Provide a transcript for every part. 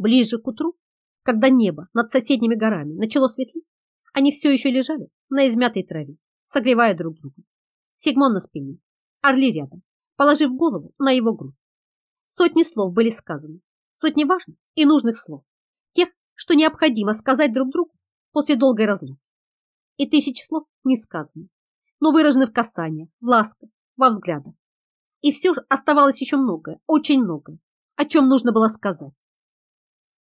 Ближе к утру, когда небо над соседними горами начало светлеть, они все еще лежали на измятой траве, согревая друг друга. Сигмон на спине, Орли рядом, положив голову на его грудь. Сотни слов были сказаны, сотни важных и нужных слов, тех, что необходимо сказать друг другу после долгой разлуки. И тысячи слов не сказаны, но выражены в касаниях, в ласках, во взглядах. И все же оставалось еще многое, очень многое, о чем нужно было сказать.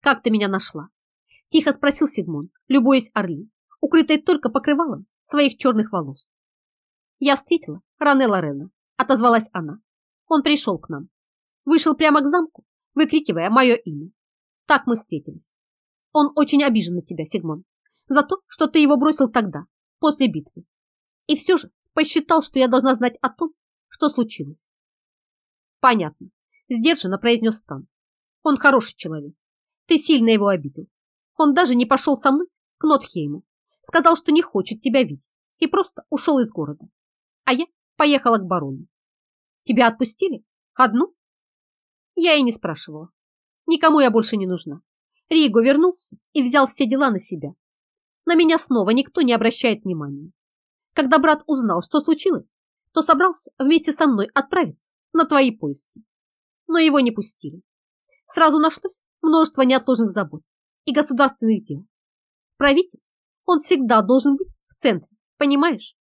«Как ты меня нашла?» – тихо спросил Сигмон, любуясь Орли, укрытой только покрывалом своих черных волос. «Я встретила Ране Лорена», – отозвалась она. «Он пришел к нам. Вышел прямо к замку, выкрикивая мое имя. Так мы встретились. Он очень обижен на тебя, Сигмон, за то, что ты его бросил тогда, после битвы. И все же посчитал, что я должна знать о том, что случилось. Понятно, сдержанно произнес Стан. Он хороший человек. Ты сильно его обидел. Он даже не пошел со мной к Нотхейму. Сказал, что не хочет тебя видеть и просто ушел из города. А я поехала к барону. Тебя отпустили? Одну? Я и не спрашивала. Никому я больше не нужна. Риго вернулся и взял все дела на себя. На меня снова никто не обращает внимания. Когда брат узнал, что случилось, то собрался вместе со мной отправиться на твои поиски. Но его не пустили. Сразу нашлось множество неотложных забот и государственных дел. Правитель, он всегда должен быть в центре, понимаешь?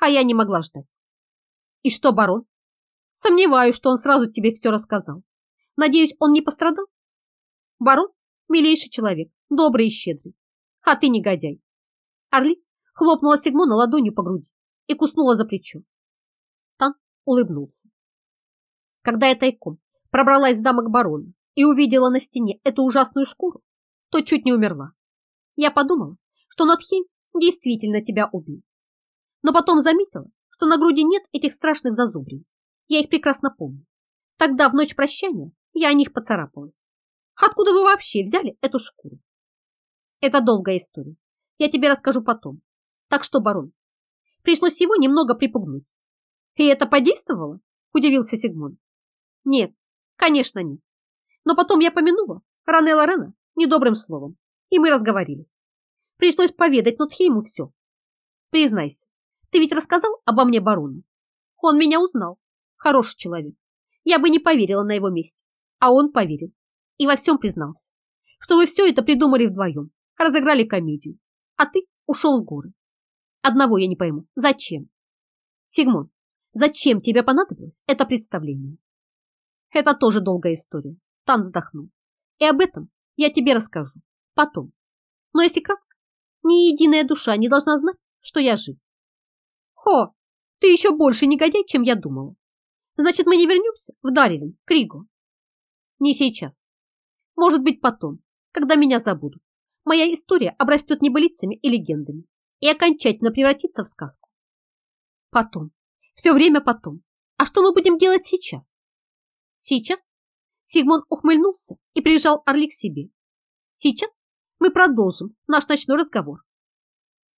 А я не могла ждать. И что, барон? Сомневаюсь, что он сразу тебе все рассказал. Надеюсь, он не пострадал? Барон – милейший человек, добрый и щедрый. А ты негодяй. Орли хлопнула Сигмона ладонью по груди и куснула за плечо. Тан улыбнулся. Когда я тайком пробралась в замок барона и увидела на стене эту ужасную шкуру, то чуть не умерла. Я подумала, что Натхейм действительно тебя убил. Но потом заметила, что на груди нет этих страшных зазубрин. Я их прекрасно помню. Тогда, в ночь прощания, я о них поцарапалась. Откуда вы вообще взяли эту шкуру? Это долгая история. Я тебе расскажу потом. Так что, барон, пришлось его немного припугнуть. И это подействовало? Удивился Сигмон. Нет, конечно нет. Но потом я помянула Ране Лорена недобрым словом, и мы разговорились. Пришлось поведать Нотхейму все. Признайся, ты ведь рассказал обо мне барону? Он меня узнал. Хороший человек. Я бы не поверила на его месте. А он поверил. И во всем признался. Что вы все это придумали вдвоем. Разыграли комедию. А ты ушел в горы. Одного я не пойму. Зачем? Сигмон, зачем тебе понадобилось это представление? Это тоже долгая история. Тан вздохнул. И об этом я тебе расскажу. Потом. Но если кратко, ни единая душа не должна знать, что я жив. Хо, ты еще больше негодяй, чем я думала. Значит, мы не вернемся в Дарилин, к Ригу? Не сейчас. Может быть, потом, когда меня забудут. Моя история обрастет небылицами и легендами и окончательно превратится в сказку. Потом. Все время потом. А что мы будем делать сейчас? Сейчас? Сигмон ухмыльнулся и прижал Орли к себе. Сейчас мы продолжим наш ночной разговор.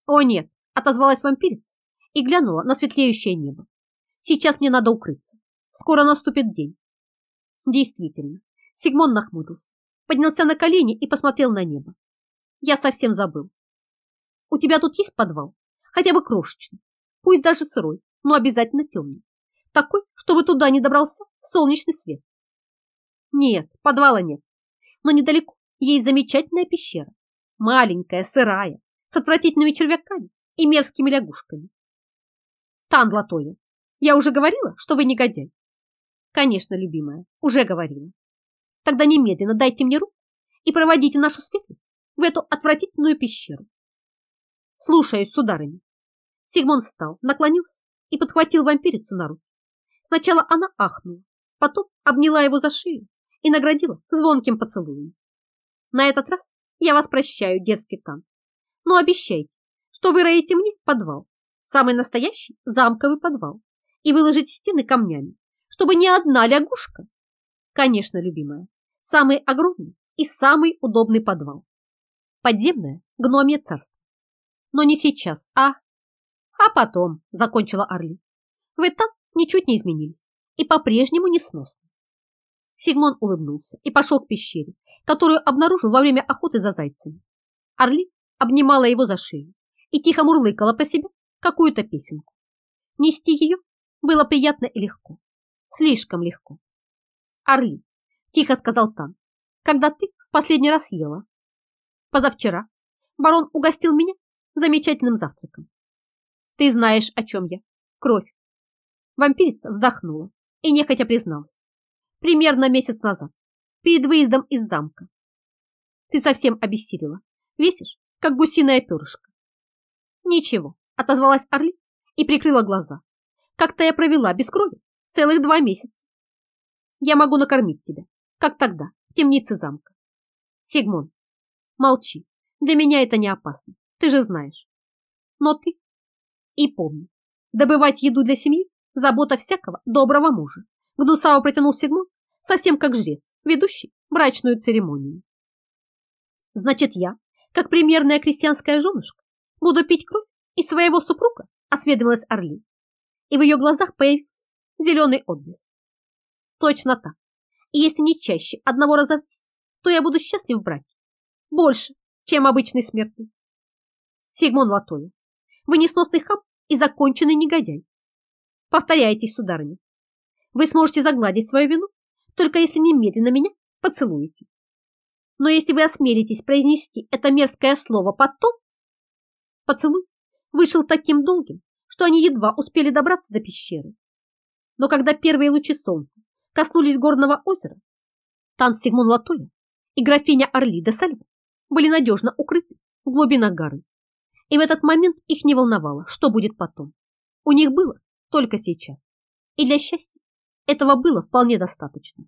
О нет, отозвалась вампирец и глянула на светлеющее небо. Сейчас мне надо укрыться. Скоро наступит день. Действительно, Сигмон нахмурился, поднялся на колени и посмотрел на небо. Я совсем забыл. У тебя тут есть подвал? Хотя бы крошечный. Пусть даже сырой, но обязательно темный. Такой, чтобы туда не добрался солнечный свет. Нет, подвала нет. Но недалеко есть замечательная пещера. Маленькая, сырая, с отвратительными червяками и мерзкими лягушками. Тан Латоя, я уже говорила, что вы негодяй. Конечно, любимая, уже говорила. Тогда немедленно дайте мне руку и проводите нашу светлость в эту отвратительную пещеру. Слушаюсь, сударыня. Сигмон встал, наклонился и подхватил вампирицу на руки. Сначала она ахнула, потом обняла его за шею и наградила звонким поцелуем. На этот раз я вас прощаю, детский тан. Но обещайте, что вы роете мне подвал, самый настоящий замковый подвал, и выложите стены камнями, чтобы ни одна лягушка. Конечно, любимая, самый огромный и самый удобный подвал. Подземное гномье царство. Но не сейчас, а... А потом, закончила Арли. Вы там ничуть не изменились и по-прежнему несносны. Сигмон улыбнулся и пошел к пещере, которую обнаружил во время охоты за зайцами. Орли обнимала его за шею и тихо мурлыкала про себя какую-то песенку. Нести ее было приятно и легко. Слишком легко. Орли, тихо сказал Тан, когда ты в последний раз ела? Позавчера барон угостил меня замечательным завтраком. Ты знаешь, о чем я. Кровь. Вампирица вздохнула и нехотя призналась. Примерно месяц назад, перед выездом из замка. Ты совсем обессилила. Весишь, как гусиное перышко. Ничего, отозвалась Орли и прикрыла глаза. Как-то я провела без крови целых два месяца. Я могу накормить тебя, как тогда, в темнице замка. Сигмон, молчи, для меня это не опасно, ты же знаешь. Но ты и помни, добывать еду для семьи – забота всякого доброго мужа. Гнусао протянул Сигмон, совсем как жрец, ведущий брачную церемонию. Значит, я, как примерная крестьянская женушка, буду пить кровь из своего супруга, осведомилась Орли. И в ее глазах появился зеленый отблеск. Точно так. И если не чаще одного раза в месяц, то я буду счастлив в браке. Больше, чем обычный смертный. Сигмон Латоя, вы несносный хам и законченный негодяй. Повторяйтесь, сударыня. Вы сможете загладить свою вину, только если немедленно меня поцелуете. Но если вы осмелитесь произнести это мерзкое слово потом, поцелуй вышел таким долгим, что они едва успели добраться до пещеры. Но когда первые лучи солнца коснулись горного озера, Тан Сигмон Латоя и графиня Орли де Сальва были надежно укрыты в глубинах горы. И в этот момент их не волновало, что будет потом. У них было только сейчас. И для счастья этого было вполне достаточно.